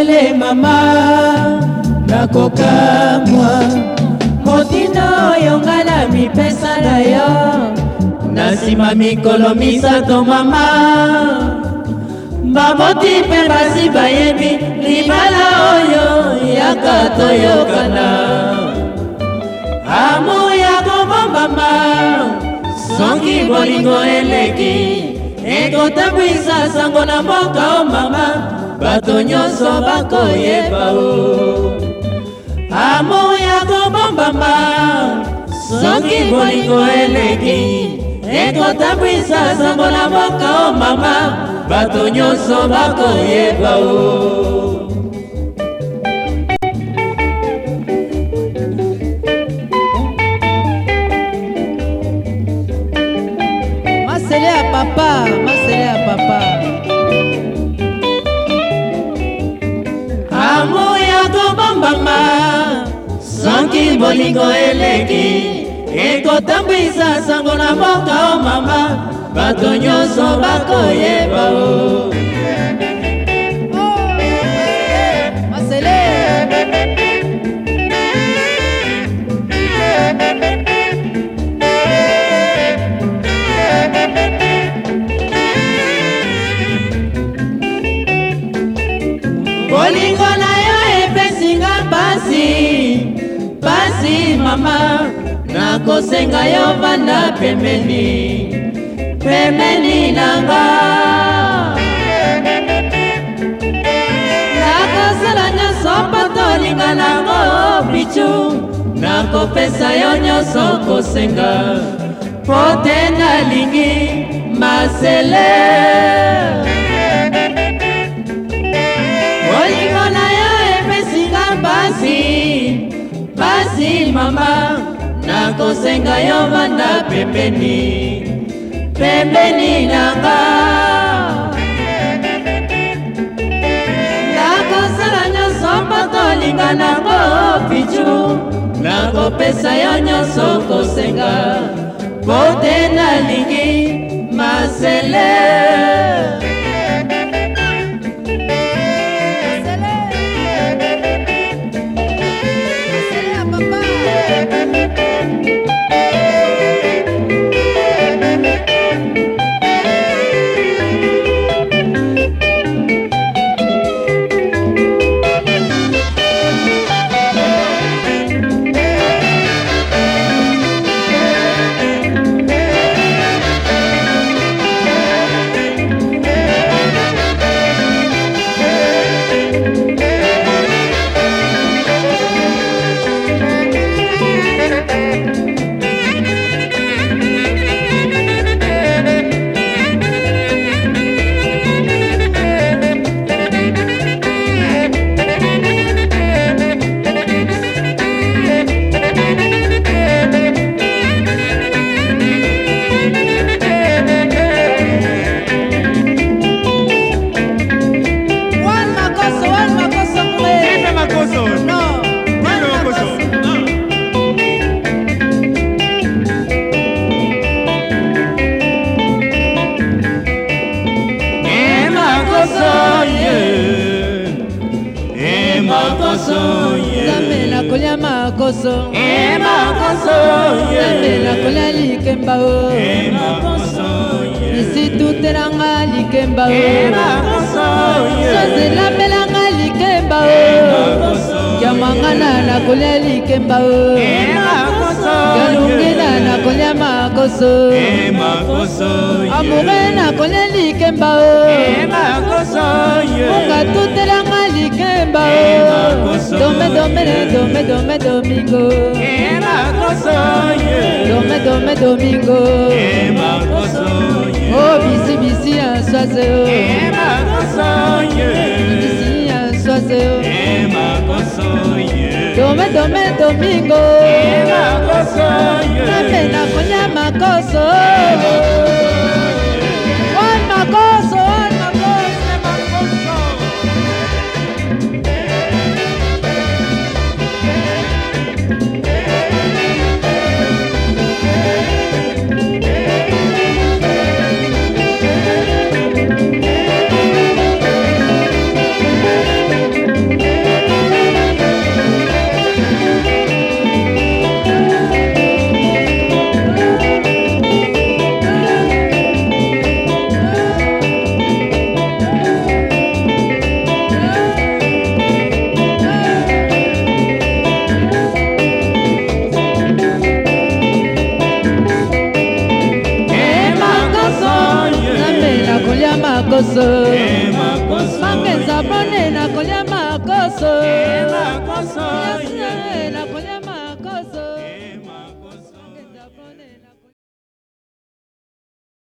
polele mama nakokamwa motina oyo ngai na mipesa na yo na nsima mikolo misato mama bamoti mpe basi bayebi libala oyo yaka toyokana amu ya kobombama songi bolingo eleki ekotambwisa sango na mboka o mama bato nyonso bakoyeba o amo ya kobombama soki bolingo eleki ekotambwisa sango na mboka o mama bato nyonso bakoyeba o bolingo eleki ekotambwisa sango na mboka o oh mama bato nyonso bakoyeba o oh. bolingo na yo epesinga mpasi pasi mama nakosenga yo vanda pembeni pembeni nanga nakosala nyonso mpo tolinga nango bicu nakopesa yo nyonso kosenga po te nalingi masele pembeni mama nakosenga yo vanda pembeni pembeni nanga nakosala nyonso mpotolinga nango picu nakopesa yo nyonso kosenga po te nali Thank you. makonso eh, andela kolia likemba o oh. eh, isitutelanga likemba oh. eh, sosi elambelanga likemba oh. o yamwangana na kolia likemba o galungina na kolia makoso amure na kolia likemba o Dome, dome, dome, domingo. Ema kosoye. Dome, dome, domingo. Ema kosoye. Oh, bisi, bisi, ansoise. Oh. Ema kosoye. Bisi, ansoise. Oh. Ema kosoye. Dome, dome, domingo. Ema kosoye. Mame na konya makoso. Ema kosoye. cosa. En la